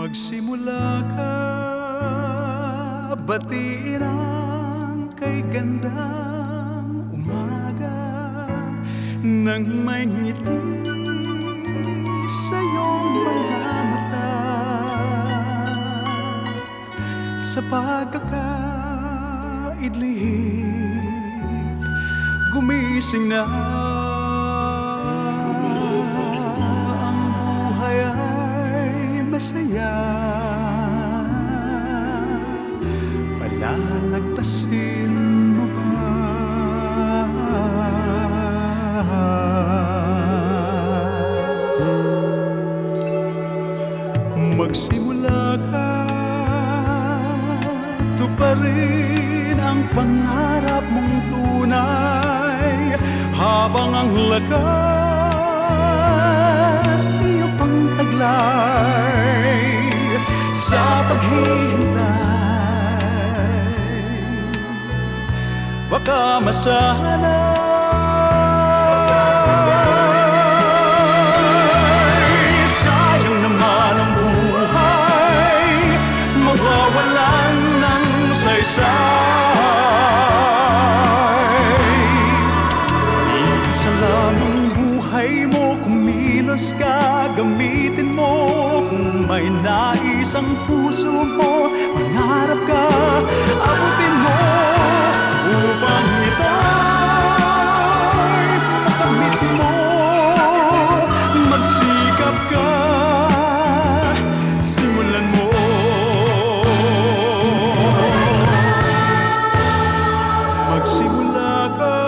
Magsimula ka Batiin ang kay gandang umaga Nang may ngiti sa iyong mga mata Sa pagkakaidlip Gumising na ay masaya Palalagpasin mo ba? Magsimula ka Tuparin ang pangarap mong tunay Habang ang lakas iyo pang taglay Sa paghihintay. Baka masanay saysay. Isa lamang buhay mo Kumilos ka, gamitin mo Kung may nais ang puso mo Mangarap ka, abutin mo Upang ito'y makamit simulan mo. Magsimula ka,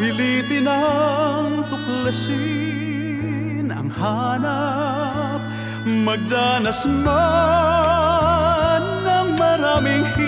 pilitin ang tuklasin ang hanap, magdanas man ng maraming hirap.